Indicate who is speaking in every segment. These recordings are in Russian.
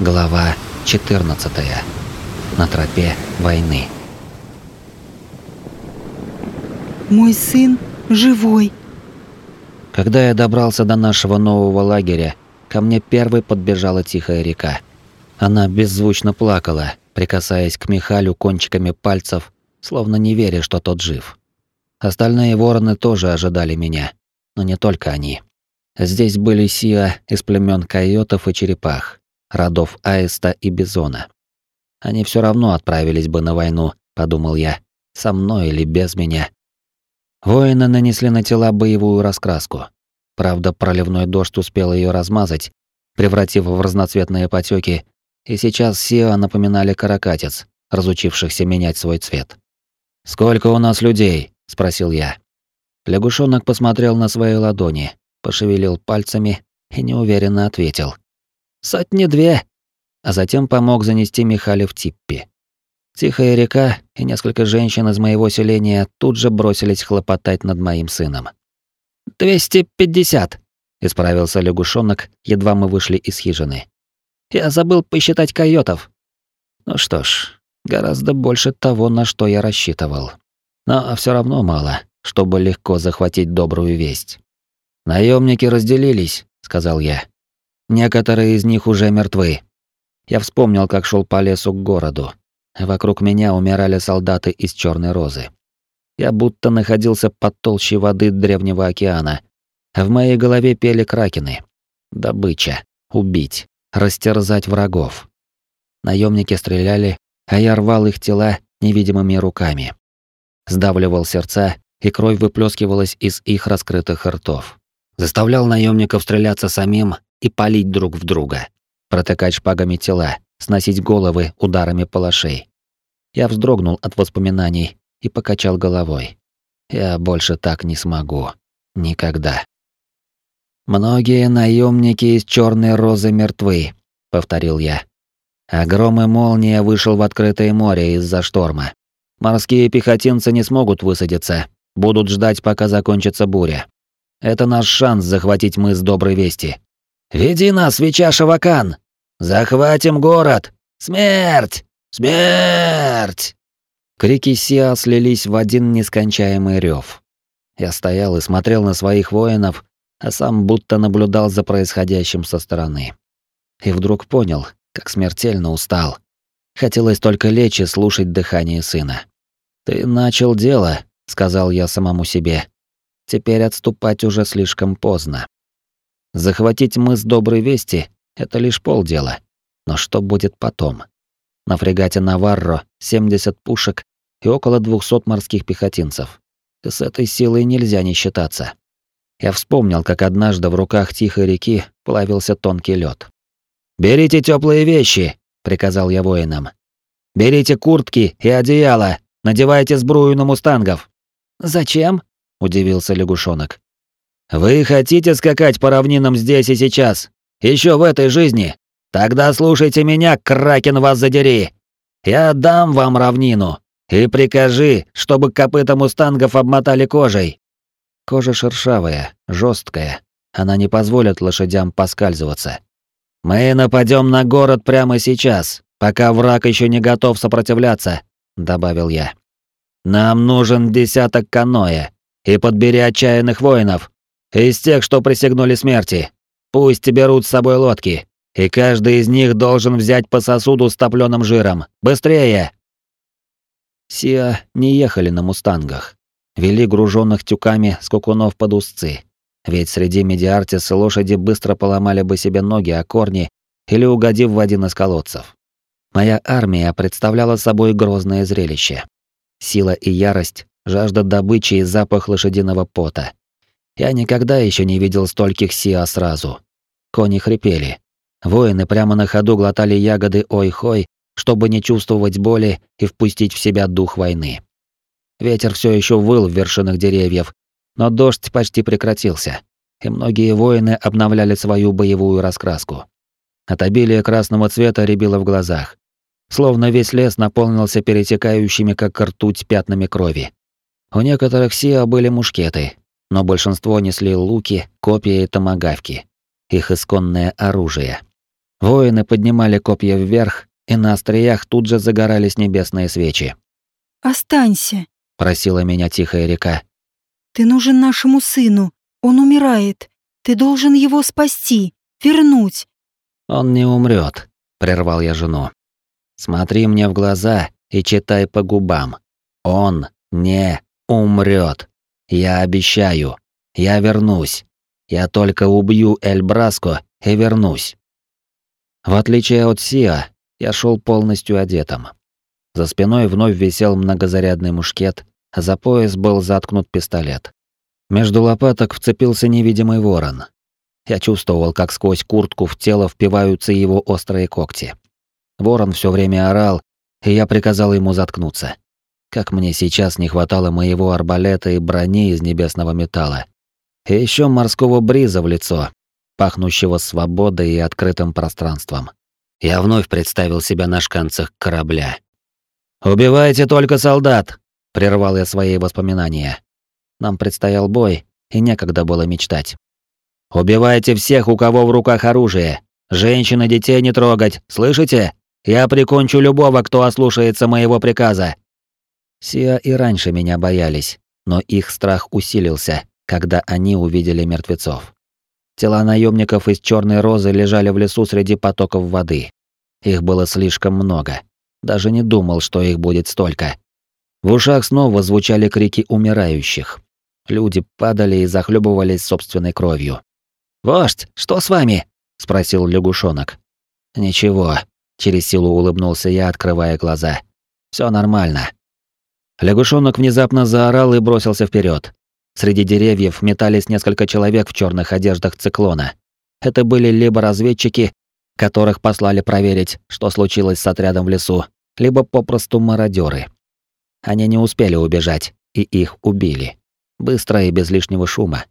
Speaker 1: Глава 14. На тропе войны.
Speaker 2: Мой сын живой.
Speaker 1: Когда я добрался до нашего нового лагеря, ко мне первой подбежала тихая река. Она беззвучно плакала, прикасаясь к Михалю кончиками пальцев, словно не веря, что тот жив. Остальные вороны тоже ожидали меня, но не только они. Здесь были Сиа из племен койотов и черепах, родов Аиста и Бизона. Они все равно отправились бы на войну, подумал я, со мной или без меня. Воины нанесли на тела боевую раскраску. Правда, проливной дождь успел ее размазать, превратив в разноцветные потеки, и сейчас Сиа напоминали каракатиц, разучившихся менять свой цвет. «Сколько у нас людей?» — спросил я. Лягушонок посмотрел на свои ладони, пошевелил пальцами и неуверенно ответил. «Сотни две!» А затем помог занести Михаля в типпи. Тихая река и несколько женщин из моего селения тут же бросились хлопотать над моим сыном. «Двести пятьдесят!» — исправился лягушонок, едва мы вышли из хижины. «Я забыл посчитать койотов». Ну что ж, гораздо больше того, на что я рассчитывал. Но все равно мало, чтобы легко захватить добрую весть. Наемники разделились, сказал я. Некоторые из них уже мертвы. Я вспомнил, как шел по лесу к городу. Вокруг меня умирали солдаты из Черной розы. Я будто находился под толщей воды древнего океана. В моей голове пели кракены. Добыча, убить, растерзать врагов. Наемники стреляли, а я рвал их тела невидимыми руками. Сдавливал сердца, и кровь выплескивалась из их раскрытых ртов заставлял наемников стреляться самим и палить друг в друга, протыкать шпагами тела, сносить головы ударами палашей. Я вздрогнул от воспоминаний и покачал головой. Я больше так не смогу. Никогда. Многие наемники из Черной розы мертвы, повторил я. А и молния вышел в открытое море из-за шторма. Морские пехотинцы не смогут высадиться, будут ждать, пока закончится буря. Это наш шанс захватить мыс Доброй Вести. Веди нас, Веча Шавакан! Захватим город! Смерть! Смерть!» Крики Сиа слились в один нескончаемый рев. Я стоял и смотрел на своих воинов, а сам будто наблюдал за происходящим со стороны. И вдруг понял, как смертельно устал. Хотелось только лечь и слушать дыхание сына. «Ты начал дело», — сказал я самому себе, Теперь отступать уже слишком поздно. Захватить мыс Доброй Вести — это лишь полдела. Но что будет потом? На фрегате Наварро 70 пушек и около 200 морских пехотинцев. И с этой силой нельзя не считаться. Я вспомнил, как однажды в руках тихой реки плавился тонкий лед. «Берите теплые вещи!» — приказал я воинам. «Берите куртки и одеяло, надевайте сбрую на мустангов». «Зачем?» удивился лягушонок. Вы хотите скакать по равнинам здесь и сейчас? Еще в этой жизни? Тогда слушайте меня, кракен вас задери. Я дам вам равнину и прикажи, чтобы копыта мустангов обмотали кожей. Кожа шершавая, жесткая. Она не позволит лошадям поскальзываться. Мы нападем на город прямо сейчас, пока враг еще не готов сопротивляться, добавил я. Нам нужен десяток каноэ, и подбери отчаянных воинов, из тех, что присягнули смерти. Пусть берут с собой лодки, и каждый из них должен взять по сосуду с топлёным жиром. Быстрее!» Сиа не ехали на мустангах. Вели груженных тюками скукунов под узцы. Ведь среди медиартис лошади быстро поломали бы себе ноги о корни или угодив в один из колодцев. Моя армия представляла собой грозное зрелище. Сила и ярость жажда добычи и запах лошадиного пота. Я никогда еще не видел стольких сиа сразу. Кони хрипели. Воины прямо на ходу глотали ягоды ой-хой, чтобы не чувствовать боли и впустить в себя дух войны. Ветер все еще выл в вершинах деревьев, но дождь почти прекратился, и многие воины обновляли свою боевую раскраску. От обилия красного цвета рябило в глазах. Словно весь лес наполнился перетекающими, как ртуть, пятнами крови. У некоторых Сиа были мушкеты, но большинство несли луки, копья и томагавки. Их исконное оружие. Воины поднимали копья вверх, и на остриях тут же загорались небесные свечи.
Speaker 2: «Останься», —
Speaker 1: просила меня тихая река.
Speaker 2: «Ты нужен нашему сыну. Он умирает. Ты должен его спасти, вернуть».
Speaker 1: «Он не умрет, прервал я жену. «Смотри мне в глаза и читай по губам. Он не умрет. Я обещаю. Я вернусь. Я только убью Эль Браско и вернусь». В отличие от Сиа, я шел полностью одетым. За спиной вновь висел многозарядный мушкет, а за пояс был заткнут пистолет. Между лопаток вцепился невидимый ворон. Я чувствовал, как сквозь куртку в тело впиваются его острые когти. Ворон все время орал, и я приказал ему заткнуться. Как мне сейчас не хватало моего арбалета и брони из небесного металла. И еще морского бриза в лицо, пахнущего свободой и открытым пространством. Я вновь представил себя на шканцах корабля. «Убивайте только солдат!» — прервал я свои воспоминания. Нам предстоял бой, и некогда было мечтать. «Убивайте всех, у кого в руках оружие! Женщин и детей не трогать, слышите? Я прикончу любого, кто ослушается моего приказа!» Сиа и раньше меня боялись, но их страх усилился, когда они увидели мертвецов. Тела наемников из черной розы лежали в лесу среди потоков воды. Их было слишком много. Даже не думал, что их будет столько. В ушах снова звучали крики умирающих. Люди падали и захлебывались собственной кровью. «Вождь, что с вами?» — спросил лягушонок. «Ничего», — через силу улыбнулся я, открывая глаза. Все нормально». Лягушонок внезапно заорал и бросился вперед. Среди деревьев метались несколько человек в черных одеждах циклона. Это были либо разведчики, которых послали проверить, что случилось с отрядом в лесу, либо попросту мародеры. Они не успели убежать, и их убили. Быстро и без лишнего шума.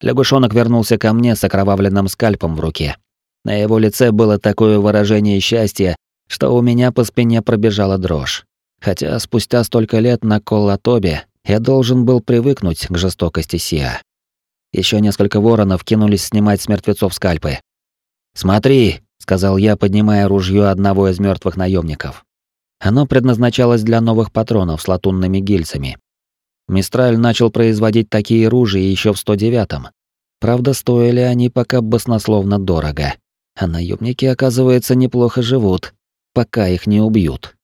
Speaker 1: Лягушонок вернулся ко мне с окровавленным скальпом в руке. На его лице было такое выражение счастья, что у меня по спине пробежала дрожь. Хотя спустя столько лет на Коллатобе я должен был привыкнуть к жестокости Сиа. Еще несколько воронов кинулись снимать с мертвецов скальпы. «Смотри», — сказал я, поднимая ружье одного из мертвых наемников. Оно предназначалось для новых патронов с латунными гильзами. Мистраль начал производить такие ружья еще в 109-м. Правда, стоили они пока баснословно дорого. А наемники, оказывается, неплохо живут, пока их не убьют.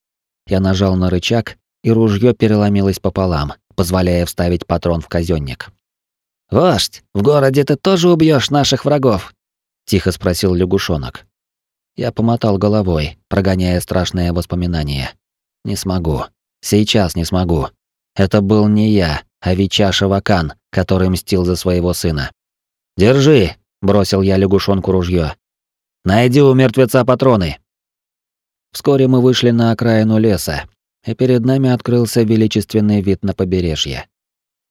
Speaker 1: Я нажал на рычаг, и ружье переломилось пополам, позволяя вставить патрон в казённик. «Вождь, в городе ты тоже убьешь наших врагов?» — тихо спросил лягушонок. Я помотал головой, прогоняя страшные воспоминания. «Не смогу. Сейчас не смогу. Это был не я, а Вича Шавакан, который мстил за своего сына. «Держи!» — бросил я лягушонку ружье. «Найди у мертвеца патроны!» Вскоре мы вышли на окраину леса, и перед нами открылся величественный вид на побережье.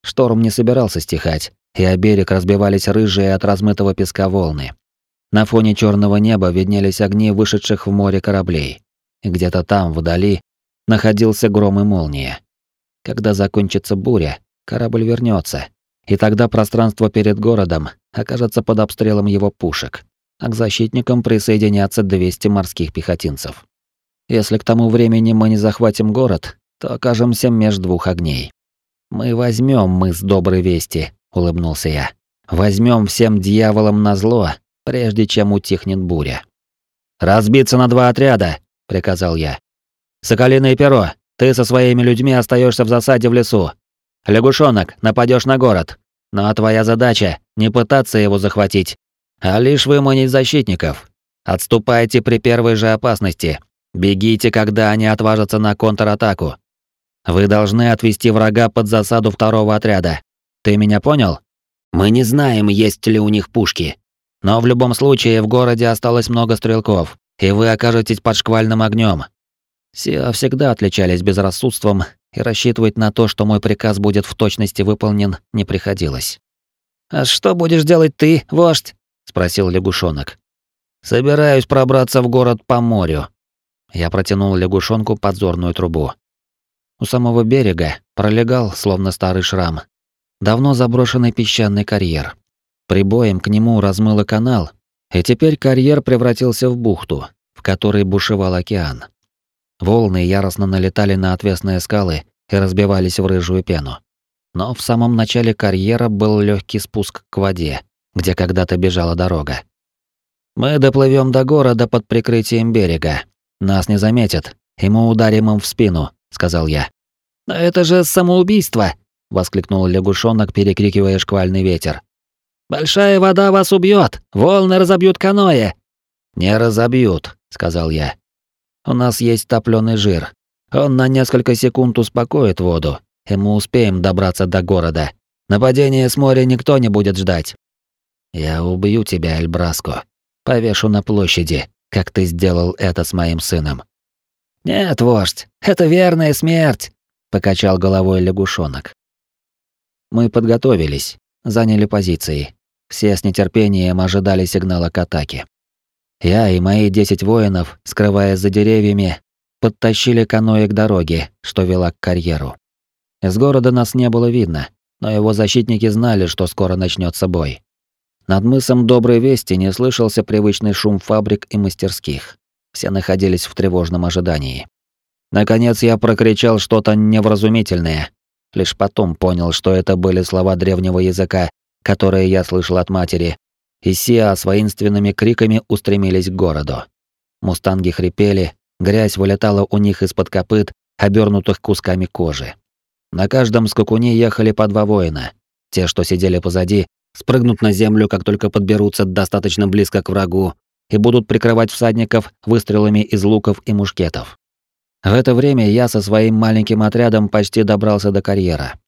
Speaker 1: Шторм не собирался стихать, и о берег разбивались рыжие от размытого песка волны. На фоне черного неба виднелись огни вышедших в море кораблей. Где-то там, вдали, находился гром и молния. Когда закончится буря, корабль вернется, и тогда пространство перед городом окажется под обстрелом его пушек, а к защитникам присоединятся 200 морских пехотинцев. Если к тому времени мы не захватим город, то окажемся меж двух огней. Мы возьмем мы с доброй вести, улыбнулся я. Возьмем всем дьяволам на зло, прежде чем утихнет буря. Разбиться на два отряда, приказал я. Соколиное перо, ты со своими людьми остаешься в засаде в лесу. Лягушонок, нападешь на город. Но твоя задача не пытаться его захватить, а лишь выманить защитников. Отступайте при первой же опасности, Бегите, когда они отважатся на контратаку. Вы должны отвести врага под засаду второго отряда. Ты меня понял? Мы не знаем, есть ли у них пушки. Но в любом случае в городе осталось много стрелков, и вы окажетесь под шквальным огнем. Сиа всегда отличались безрассудством, и рассчитывать на то, что мой приказ будет в точности выполнен, не приходилось. «А что будешь делать ты, вождь?» — спросил лягушонок. «Собираюсь пробраться в город по морю», я протянул лягушонку подзорную трубу. У самого берега пролегал, словно старый шрам, давно заброшенный песчаный карьер. Прибоем к нему размыло канал, И теперь карьер превратился в бухту, в которой бушевал океан. Волны яростно налетали на отвесные скалы и разбивались в рыжую пену. Но в самом начале карьера был легкий спуск к воде, где когда-то бежала дорога. Мы доплывем до города под прикрытием берега. Нас не заметят, и мы ударим им в спину, сказал я. Но это же самоубийство, воскликнул лягушонок, перекрикивая шквальный ветер. Большая вода вас убьет, волны разобьют каноэ. Не разобьют, сказал я. У нас есть топленый жир. Он на несколько секунд успокоит воду, и мы успеем добраться до города. Нападение с моря никто не будет ждать. Я убью тебя, Эльбраско. Повешу на площади, как ты сделал это с моим сыном. Нет, вождь, это верная смерть, покачал головой лягушонок. Мы подготовились, заняли позиции. Все с нетерпением ожидали сигнала к атаке. Я и мои десять воинов, скрываясь за деревьями, подтащили каноэ к дороге, что вела к карьеру. Из города нас не было видно, но его защитники знали, что скоро начнется бой. Над мысом Доброй Вести не слышался привычный шум фабрик и мастерских. Все находились в тревожном ожидании. Наконец я прокричал что-то невразумительное. Лишь потом понял, что это были слова древнего языка, которые я слышал от матери, и Сиа с воинственными криками устремились к городу. Мустанги хрипели, грязь вылетала у них из-под копыт, обернутых кусками кожи. На каждом скакуне ехали по два воина. Те, что сидели позади, спрыгнут на землю, как только подберутся достаточно близко к врагу, и будут прикрывать всадников выстрелами из луков и мушкетов. В это время я со своим маленьким отрядом почти добрался до карьера.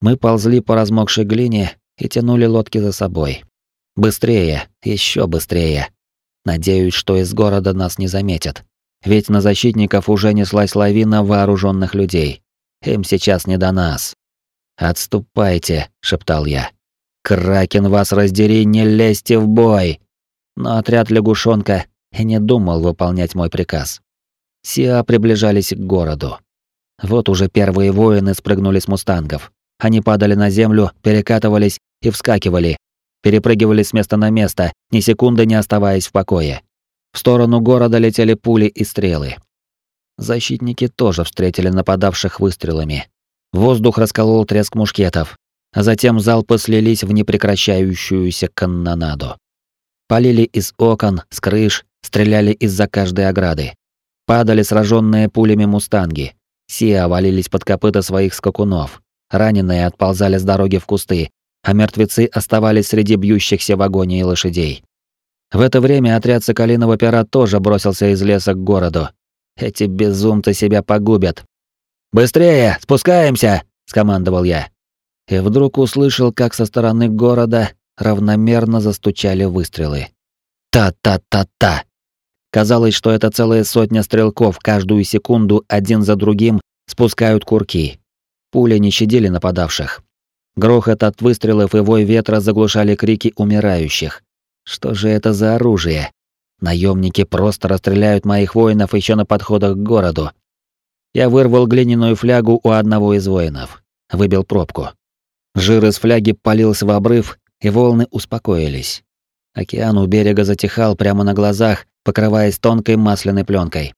Speaker 1: Мы ползли по размокшей глине и тянули лодки за собой. Быстрее, еще быстрее. Надеюсь, что из города нас не заметят. Ведь на защитников уже неслась лавина вооруженных людей. Им сейчас не до нас. «Отступайте», — шептал я. «Кракен вас раздери, не лезьте в бой!» Но отряд лягушонка и не думал выполнять мой приказ. Сиа приближались к городу. Вот уже первые воины спрыгнули с мустангов. Они падали на землю, перекатывались и вскакивали, перепрыгивали с места на место, ни секунды не оставаясь в покое. В сторону города летели пули и стрелы. Защитники тоже встретили нападавших выстрелами. Воздух расколол треск мушкетов, а затем залпы слились в непрекращающуюся канонаду. Полили из окон, с крыш, стреляли из-за каждой ограды. Падали сраженные пулями мустанги. Сиа валились под копыта своих скакунов. Раненые отползали с дороги в кусты, а мертвецы оставались среди бьющихся в агонии лошадей. В это время отряд Соколиного пера тоже бросился из леса к городу. Эти безумцы себя погубят. «Быстрее! Спускаемся!» — скомандовал я. И вдруг услышал, как со стороны города равномерно застучали выстрелы. Та-та-та-та! Казалось, что это целая сотня стрелков каждую секунду один за другим спускают курки. Пули не щадили нападавших. Грохот от выстрелов и вой ветра заглушали крики умирающих. Что же это за оружие? Наемники просто расстреляют моих воинов еще на подходах к городу. Я вырвал глиняную флягу у одного из воинов. Выбил пробку. Жир из фляги полился в обрыв, и волны успокоились. Океан у берега затихал прямо на глазах, покрываясь тонкой масляной пленкой.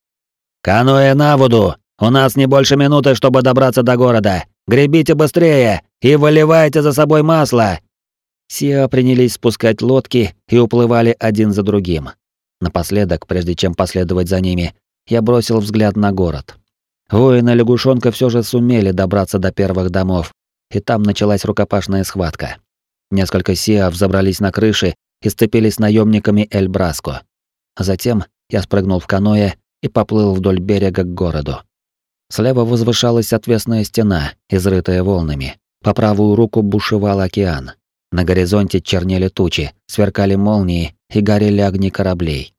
Speaker 1: «Каноэ на воду! У нас не больше минуты, чтобы добраться до города! Гребите быстрее и выливайте за собой масло!» Сиа принялись спускать лодки и уплывали один за другим. Напоследок, прежде чем последовать за ними, я бросил взгляд на город. Воины лягушонка все же сумели добраться до первых домов, и там началась рукопашная схватка. Несколько сиа взобрались на крыши и сцепились наемниками Эль Браско. Затем я спрыгнул в каноэ и поплыл вдоль берега к городу. Слева возвышалась отвесная стена, изрытая волнами. По правую руку бушевал океан. На горизонте чернели тучи, сверкали молнии и горели огни кораблей.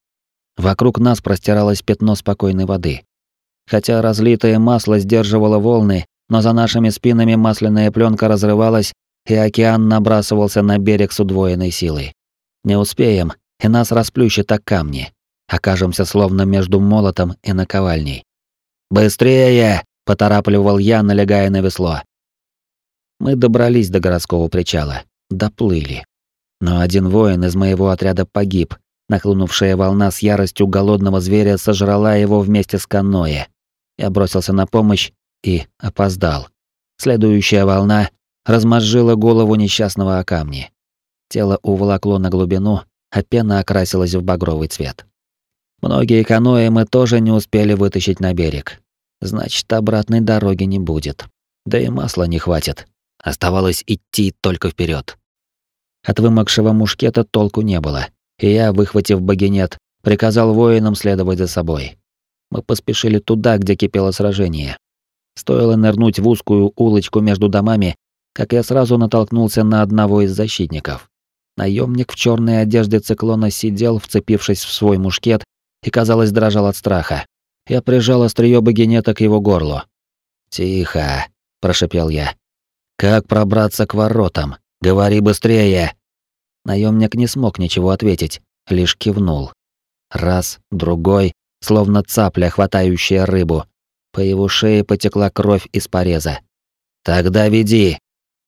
Speaker 1: Вокруг нас простиралось пятно спокойной воды. Хотя разлитое масло сдерживало волны, но за нашими спинами масляная пленка разрывалась, и океан набрасывался на берег с удвоенной силой. Не успеем, и нас расплющит о камни. Окажемся словно между молотом и наковальней. «Быстрее!» — поторапливал я, налегая на весло. Мы добрались до городского причала, доплыли. Но один воин из моего отряда погиб, Нахлынувшая волна с яростью голодного зверя сожрала его вместе с каноэ. Я бросился на помощь и опоздал. Следующая волна размозжила голову несчастного о камни. Тело уволокло на глубину, а пена окрасилась в багровый цвет. Многие каноэ мы тоже не успели вытащить на берег. Значит, обратной дороги не будет. Да и масла не хватит. Оставалось идти только вперед. От вымокшего мушкета толку не было, и я, выхватив багинет, приказал воинам следовать за собой. Мы поспешили туда, где кипело сражение. Стоило нырнуть в узкую улочку между домами, как я сразу натолкнулся на одного из защитников. Наемник в черной одежде циклона сидел, вцепившись в свой мушкет, и, казалось, дрожал от страха. Я прижал острие багинета к его горлу. «Тихо», — прошепел я. «Как пробраться к воротам? Говори быстрее!» Наемник не смог ничего ответить, лишь кивнул. Раз, другой, словно цапля, хватающая рыбу. По его шее потекла кровь из пореза. «Тогда веди!»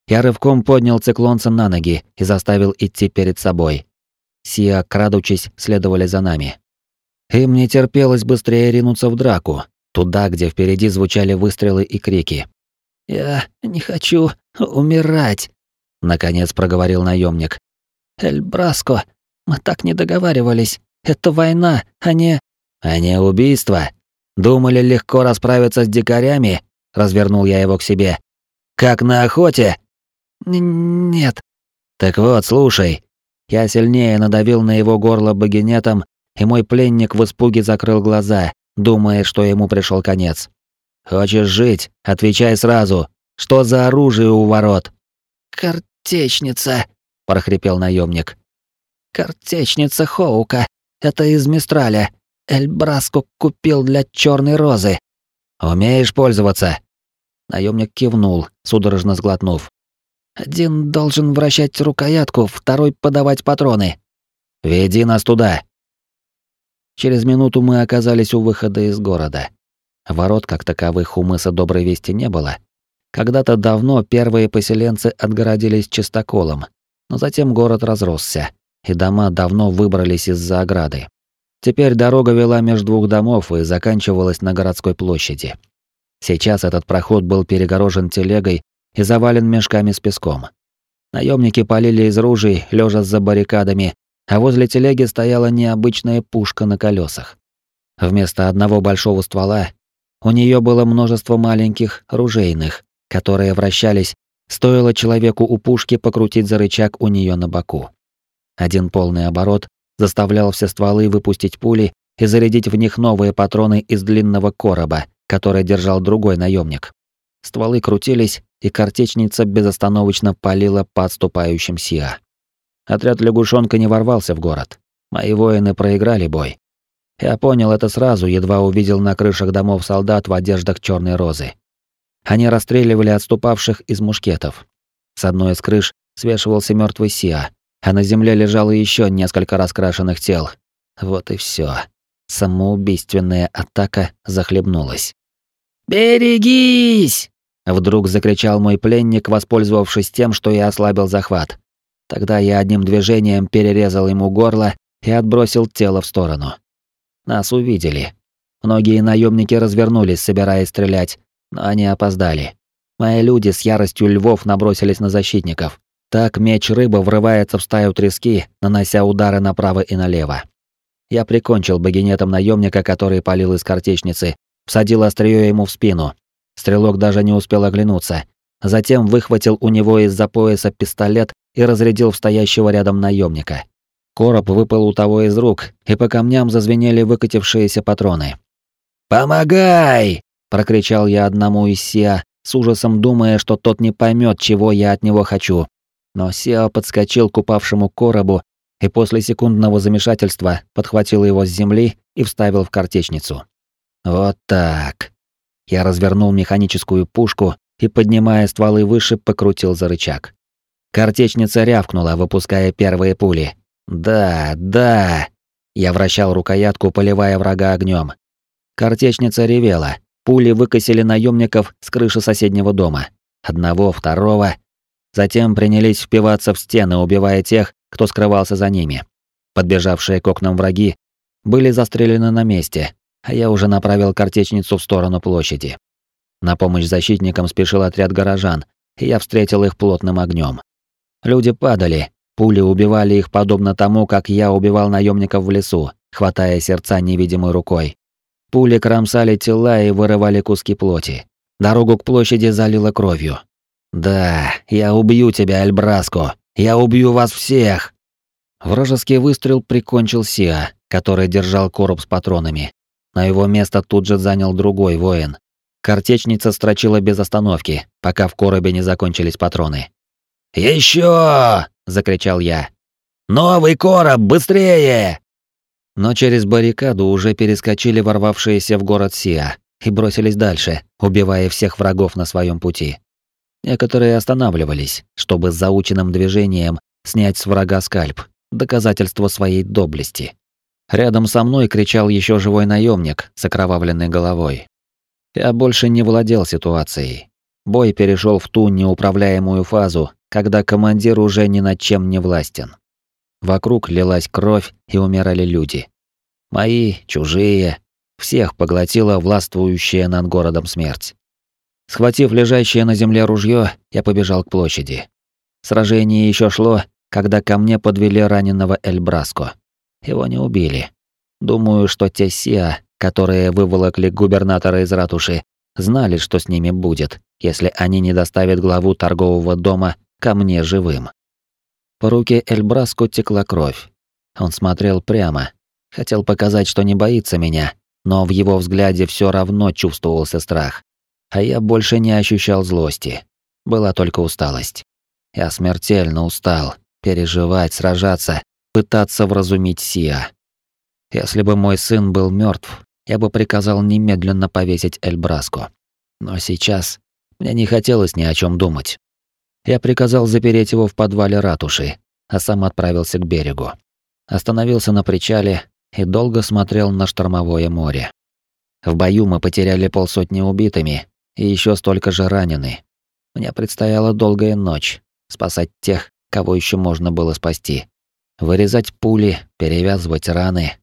Speaker 1: Я рывком поднял циклонца на ноги и заставил идти перед собой. Сиа, крадучись, следовали за нами. Им не терпелось быстрее ринуться в драку, туда, где впереди звучали выстрелы и крики. «Я не хочу умирать», — наконец проговорил наемник. «Эль Браско, мы так не договаривались. Это война, а не...» «А не убийство? Думали легко расправиться с дикарями?» — развернул я его к себе. «Как на охоте?» Н «Нет». «Так вот, слушай». Я сильнее надавил на его горло багинетом, и мой пленник в испуге закрыл глаза, думая, что ему пришел конец. «Хочешь жить? Отвечай сразу. Что за оружие у ворот?» «Картечница», — прохрипел наемник. «Картечница Хоука. Это из Мистраля. Эльбраску купил для черной розы». «Умеешь пользоваться?» Наемник кивнул, судорожно сглотнув. «Один должен вращать рукоятку, второй подавать патроны». «Веди нас туда», Через минуту мы оказались у выхода из города. Ворот как таковых у мыса Доброй Вести не было. Когда-то давно первые поселенцы отгородились чистоколом, но затем город разросся, и дома давно выбрались из-за ограды. Теперь дорога вела между двух домов и заканчивалась на городской площади. Сейчас этот проход был перегорожен телегой и завален мешками с песком. Наемники полили из ружей, лежа за баррикадами, а возле телеги стояла необычная пушка на колесах. Вместо одного большого ствола у нее было множество маленьких ружейных, которые вращались, стоило человеку у пушки покрутить за рычаг у нее на боку. Один полный оборот заставлял все стволы выпустить пули и зарядить в них новые патроны из длинного короба, который держал другой наемник. Стволы крутились, и картечница безостановочно палила по отступающим Сиа. Отряд лягушонка не ворвался в город. Мои воины проиграли бой. Я понял это сразу, едва увидел на крышах домов солдат в одеждах черной розы. Они расстреливали отступавших из мушкетов. С одной из крыш свешивался мертвый Сиа, а на земле лежало еще несколько раскрашенных тел. Вот и все. Самоубийственная атака захлебнулась. «Берегись!» Вдруг закричал мой пленник, воспользовавшись тем, что я ослабил захват. Тогда я одним движением перерезал ему горло и отбросил тело в сторону. Нас увидели. Многие наемники развернулись, собираясь стрелять, но они опоздали. Мои люди с яростью львов набросились на защитников. Так меч рыба врывается в стаю трески, нанося удары направо и налево. Я прикончил багинетом наемника, который палил из картечницы, всадил острие ему в спину. Стрелок даже не успел оглянуться. Затем выхватил у него из-за пояса пистолет и разрядил в стоящего рядом наемника. Короб выпал у того из рук, и по камням зазвенели выкатившиеся патроны. «Помогай!» — прокричал я одному из Сиа, с ужасом думая, что тот не поймет, чего я от него хочу. Но Сиа подскочил к упавшему коробу и после секундного замешательства подхватил его с земли и вставил в картечницу. Вот так. Я развернул механическую пушку и, поднимая стволы выше, покрутил за рычаг. Картечница рявкнула, выпуская первые пули. «Да, да!» Я вращал рукоятку, поливая врага огнем. Картечница ревела. Пули выкосили наемников с крыши соседнего дома. Одного, второго. Затем принялись впиваться в стены, убивая тех, кто скрывался за ними. подбежавшие к окнам враги, были застрелены на месте, а я уже направил картечницу в сторону площади. На помощь защитникам спешил отряд горожан, и я встретил их плотным огнем. Люди падали, пули убивали их подобно тому, как я убивал наемников в лесу, хватая сердца невидимой рукой. Пули кромсали тела и вырывали куски плоти. Дорогу к площади залило кровью. «Да, я убью тебя, Альбраско! Я убью вас всех!» Вражеский выстрел прикончил Сиа, который держал короб с патронами. На его место тут же занял другой воин. Картечница строчила без остановки, пока в коробе не закончились патроны. «Еще!» — закричал я. «Новый короб, быстрее!» Но через баррикаду уже перескочили ворвавшиеся в город Сиа и бросились дальше, убивая всех врагов на своем пути. Некоторые останавливались, чтобы заученным движением снять с врага скальп, доказательство своей доблести. Рядом со мной кричал еще живой наемник с окровавленной головой. Я больше не владел ситуацией. Бой перешел в ту неуправляемую фазу, когда командир уже ни над чем не властен. Вокруг лилась кровь и умирали люди. Мои, чужие, всех поглотила властвующая над городом смерть. Схватив лежащее на земле ружье, я побежал к площади. Сражение еще шло, когда ко мне подвели раненого Эльбраско. Его не убили. Думаю, что те Сиа, которые выволокли губернатора из ратуши, знали, что с ними будет, если они не доставят главу торгового дома ко мне живым. По руке Эльбраско текла кровь. Он смотрел прямо, хотел показать, что не боится меня, но в его взгляде все равно чувствовался страх. А я больше не ощущал злости. Была только усталость. Я смертельно устал переживать, сражаться, пытаться вразумить Сиа. Если бы мой сын был мертв, я бы приказал немедленно повесить Эльбраско. Но сейчас мне не хотелось ни о чем думать. Я приказал запереть его в подвале ратуши, а сам отправился к берегу. Остановился на причале и долго смотрел на штормовое море. В бою мы потеряли полсотни убитыми и еще столько же ранены. Мне предстояла долгая ночь, спасать тех, кого еще можно было спасти. Вырезать пули, перевязывать раны,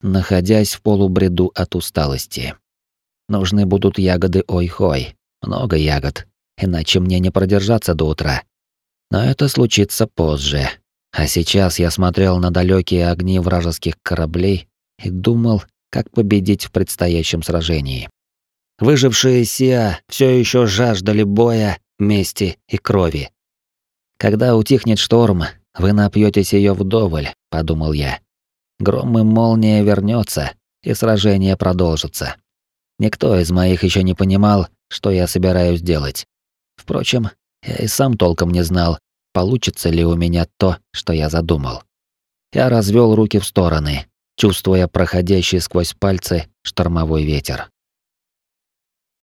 Speaker 1: находясь в полубреду от усталости. Нужны будут ягоды ой-хой, много ягод, иначе мне не продержаться до утра. Но это случится позже. А сейчас я смотрел на далекие огни вражеских кораблей и думал, как победить в предстоящем сражении. Выжившие Сиа все еще жаждали боя, мести и крови. Когда утихнет шторм, вы напьетесь ее вдоволь, подумал я. Гром и молния вернется, и сражение продолжится. Никто из моих еще не понимал, что я собираюсь делать. Впрочем, я и сам толком не знал, получится ли у меня то, что я задумал. Я развел руки в стороны, чувствуя проходящий сквозь пальцы штормовой ветер.